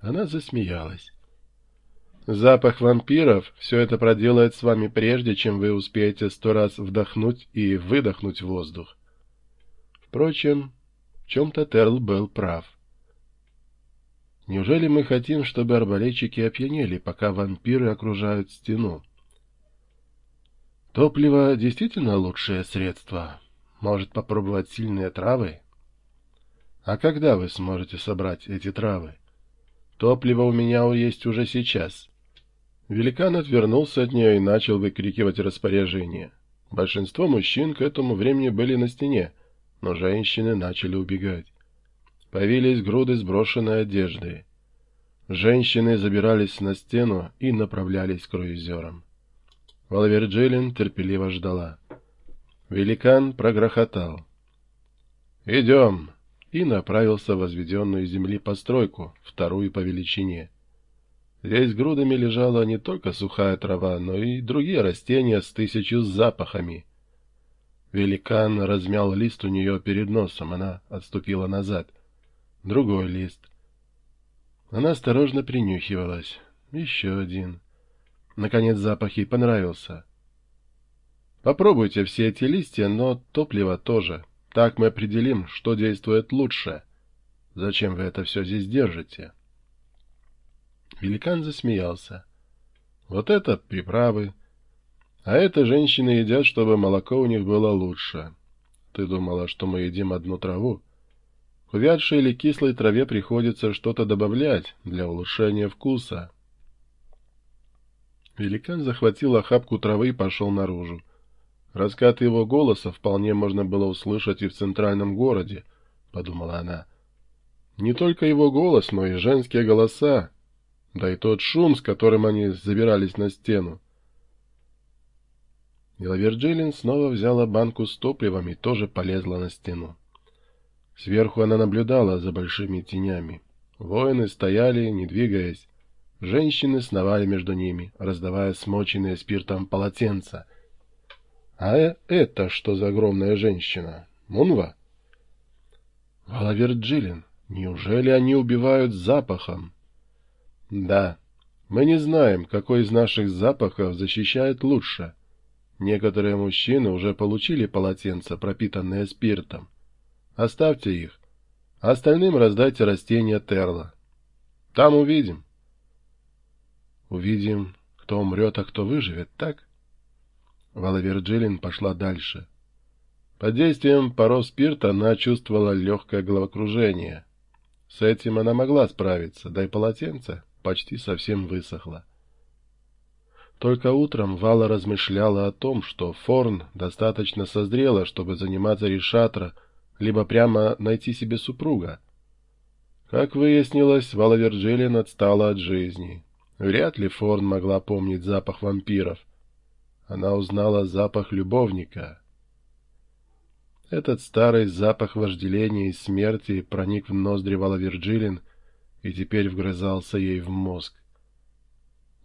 Она засмеялась. Запах вампиров все это проделает с вами прежде, чем вы успеете сто раз вдохнуть и выдохнуть воздух. Впрочем, в чем-то Терл был прав. Неужели мы хотим, чтобы арбалетчики опьянели, пока вампиры окружают стену? Топливо действительно лучшее средство. Может попробовать сильные травы? А когда вы сможете собрать эти травы? Топливо у меня есть уже сейчас. Великан отвернулся от нее и начал выкрикивать распоряжение. Большинство мужчин к этому времени были на стене, но женщины начали убегать. Появились груды сброшенной одежды. Женщины забирались на стену и направлялись к круизерам. Валверджилин терпеливо ждала. Великан прогрохотал. «Идем!» И направился в возведенную земли постройку, вторую по величине. Здесь грудами лежала не только сухая трава, но и другие растения с тысячу запахами. Великан размял лист у нее перед носом, она отступила назад. Другой лист. Она осторожно принюхивалась. Еще один. Наконец запах ей понравился. Попробуйте все эти листья, но топливо тоже. Так мы определим, что действует лучше. Зачем вы это все здесь держите? Великан засмеялся. Вот это приправы. А это женщины едят, чтобы молоко у них было лучше. Ты думала, что мы едим одну траву? К увядшей или кислой траве приходится что-то добавлять для улучшения вкуса. Великан захватил охапку травы и пошел наружу. Раскаты его голоса вполне можно было услышать и в центральном городе, — подумала она. Не только его голос, но и женские голоса, да и тот шум, с которым они забирались на стену. Вилаверджилин снова взяла банку с топливом и тоже полезла на стену. Сверху она наблюдала за большими тенями. Воины стояли, не двигаясь. Женщины сновали между ними, раздавая смоченные спиртом полотенца. А э, это что за огромная женщина? Мунва? Валаверджилин, неужели они убивают запахом? Да, мы не знаем, какой из наших запахов защищает лучше. Некоторые мужчины уже получили полотенца, пропитанные спиртом. Оставьте их. Остальным раздайте растения Терла. Там увидим. Увидим, кто умрет, а кто выживет, так? Валаверджилин пошла дальше. Под действием паров спирта она чувствовала легкое головокружение. С этим она могла справиться, да и полотенце почти совсем высохла. Только утром Вала размышляла о том, что Форн достаточно созрела, чтобы заниматься решатра, либо прямо найти себе супруга. Как выяснилось, Вала Вирджилин отстала от жизни. Вряд ли Форн могла помнить запах вампиров. Она узнала запах любовника. Этот старый запах вожделения и смерти проник в ноздри Вала Вирджилин и теперь вгрызался ей в мозг.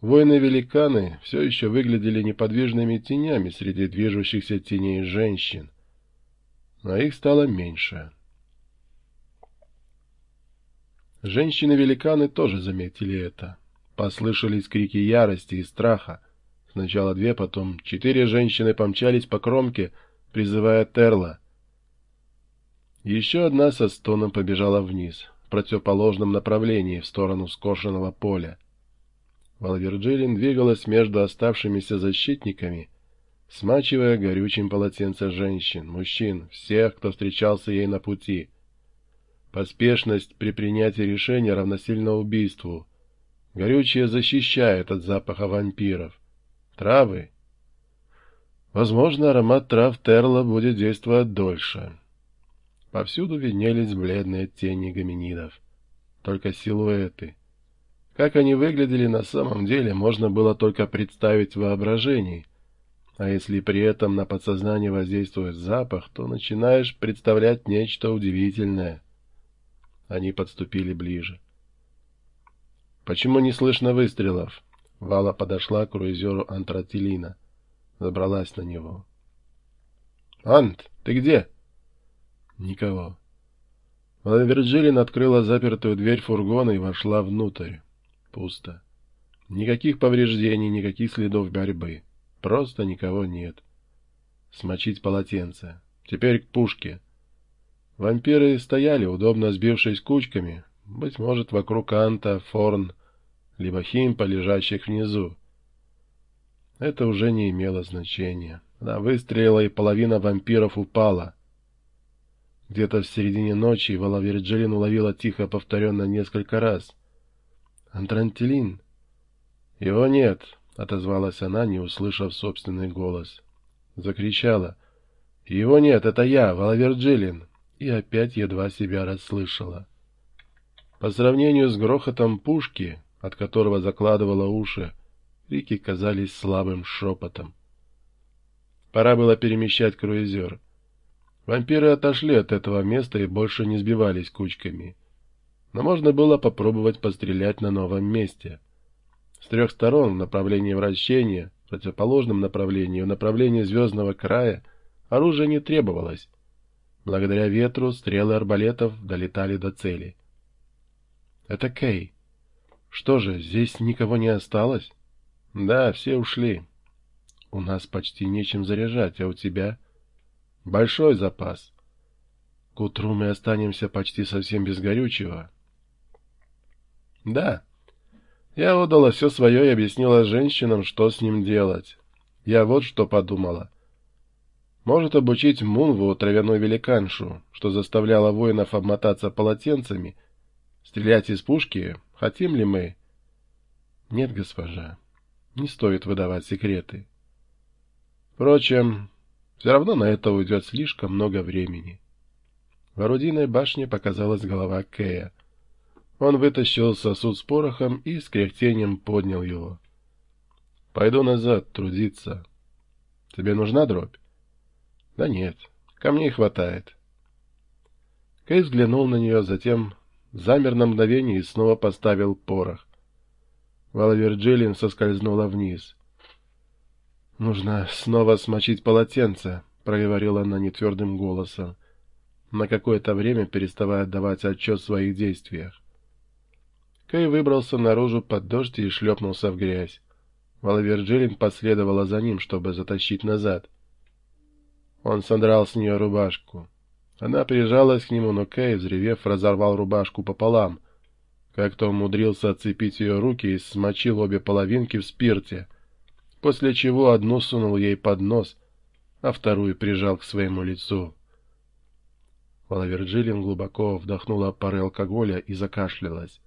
Воины-великаны все еще выглядели неподвижными тенями среди движущихся теней женщин, но их стало меньше. Женщины-великаны тоже заметили это. Послышались крики ярости и страха. Сначала две, потом четыре женщины помчались по кромке, призывая Терла. Еще одна со стоном побежала вниз противоположном направлении, в сторону скошенного поля. Валверджилин двигалась между оставшимися защитниками, смачивая горючим полотенце женщин, мужчин, всех, кто встречался ей на пути. Поспешность при принятии решения равносильно убийству. Горючее защищает от запаха вампиров. Травы. Возможно, аромат трав Терла будет действовать дольше. Повсюду виднелись бледные тени гоминидов. Только силуэты. Как они выглядели на самом деле, можно было только представить в воображении. А если при этом на подсознание воздействует запах, то начинаешь представлять нечто удивительное. Они подступили ближе. «Почему не слышно выстрелов?» Вала подошла к круизеру Антротилина. Забралась на него. «Ант, ты где?» Никого. Вирджилин открыла запертую дверь фургона и вошла внутрь. Пусто. Никаких повреждений, никаких следов борьбы. Просто никого нет. Смочить полотенце. Теперь к пушке. Вампиры стояли, удобно сбившись кучками, быть может, вокруг Анта, Форн, либо Химпа, лежащих внизу. Это уже не имело значения. Она выстрелила, и половина вампиров упала. Где-то в середине ночи Валаверджелин уловила тихо повторенно несколько раз. «Антрантилин!» «Его нет!» — отозвалась она, не услышав собственный голос. Закричала. «Его нет, это я, Валаверджилин!» И опять едва себя расслышала. По сравнению с грохотом пушки, от которого закладывала уши, крики казались слабым шепотом. Пора было перемещать круизер. Вампиры отошли от этого места и больше не сбивались кучками. Но можно было попробовать пострелять на новом месте. С трех сторон в направлении вращения, в противоположном направлении, в направлении звездного края, оружие не требовалось. Благодаря ветру стрелы арбалетов долетали до цели. «Это Кей. Что же, здесь никого не осталось?» «Да, все ушли. У нас почти нечем заряжать, а у тебя?» «Большой запас. К утру мы останемся почти совсем без горючего». «Да. Я отдала все свое и объяснила женщинам, что с ним делать. Я вот что подумала. Может обучить Мунву, травяную великаншу, что заставляло воинов обмотаться полотенцами, стрелять из пушки, хотим ли мы? Нет, госпожа, не стоит выдавать секреты. Впрочем, все равно на это уйдет слишком много времени. В орудийной башне показалась голова Кэя. Он вытащил сосуд с порохом и с кряхтением поднял его. — Пойду назад трудиться. Тебе нужна дробь? — Да нет, камней хватает. Кей взглянул на нее, затем замер на мгновение и снова поставил порох. Вала Вирджилин соскользнула вниз. — Нужно снова смочить полотенце, — проговорила она нетвердым голосом, на какое-то время переставая отдавать отчет в своих действиях. Кей выбрался наружу под дождь и шлепнулся в грязь. Вала Вирджилин последовала за ним, чтобы затащить назад. Он содрал с нее рубашку. Она прижалась к нему, но Кей, взревев, разорвал рубашку пополам. Как-то умудрился отцепить ее руки и смочил обе половинки в спирте, после чего одну сунул ей под нос, а вторую прижал к своему лицу. Валаверджилин глубоко вдохнула пары алкоголя и закашлялась.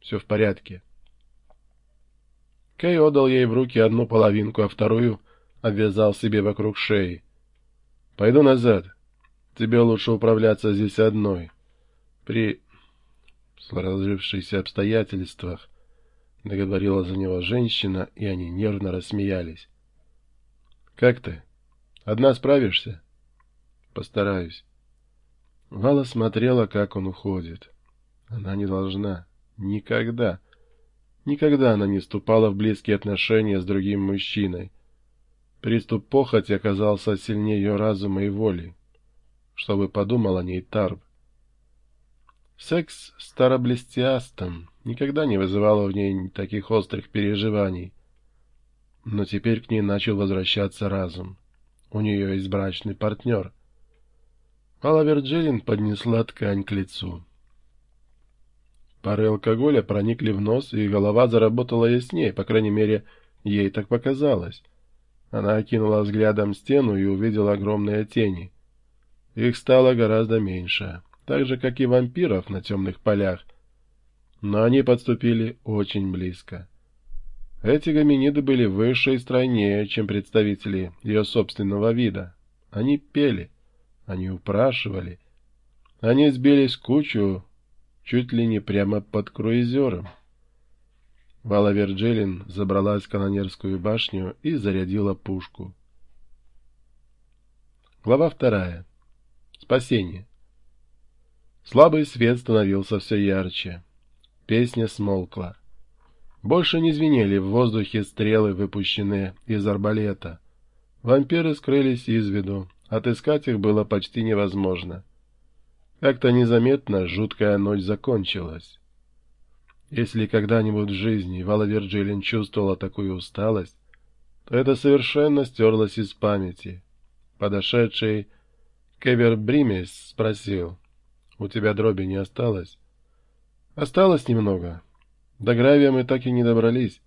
Все в порядке. Кей отдал ей в руки одну половинку, а вторую обвязал себе вокруг шеи. Пойду назад. Тебе лучше управляться здесь одной. При сложившихся обстоятельствах договорила за него женщина, и они нервно рассмеялись. Как ты? Одна справишься? Постараюсь. Вала смотрела, как он уходит. Она не должна. Никогда. Никогда она не вступала в близкие отношения с другим мужчиной. Приступ похоти оказался сильнее ее разума и воли. Что бы подумал о ней Тарб? Секс с Тараблестиастом никогда не вызывало в ней таких острых переживаний. Но теперь к ней начал возвращаться разум. У нее есть брачный партнер. Алла Вирджилин поднесла ткань к лицу. Пары алкоголя проникли в нос, и голова заработала яснее, по крайней мере, ей так показалось. Она окинула взглядом стену и увидела огромные тени. Их стало гораздо меньше, так же, как и вампиров на темных полях. Но они подступили очень близко. Эти гоминиды были выше и стройнее, чем представители ее собственного вида. Они пели, они упрашивали, они сбились кучу чуть ли не прямо под круизером. Вала Верджилин забралась в канонерскую башню и зарядила пушку. Глава вторая. Спасение. Слабый свет становился все ярче. Песня смолкла. Больше не звенели в воздухе стрелы, выпущенные из арбалета. Вампиры скрылись из виду. Отыскать их было почти невозможно. Как-то незаметно жуткая ночь закончилась. Если когда-нибудь в жизни Вала Вирджилин чувствовала такую усталость, то это совершенно стерлось из памяти. Подошедший Кевер Бримес спросил, «У тебя дроби не осталось?» «Осталось немного. До гравия мы так и не добрались.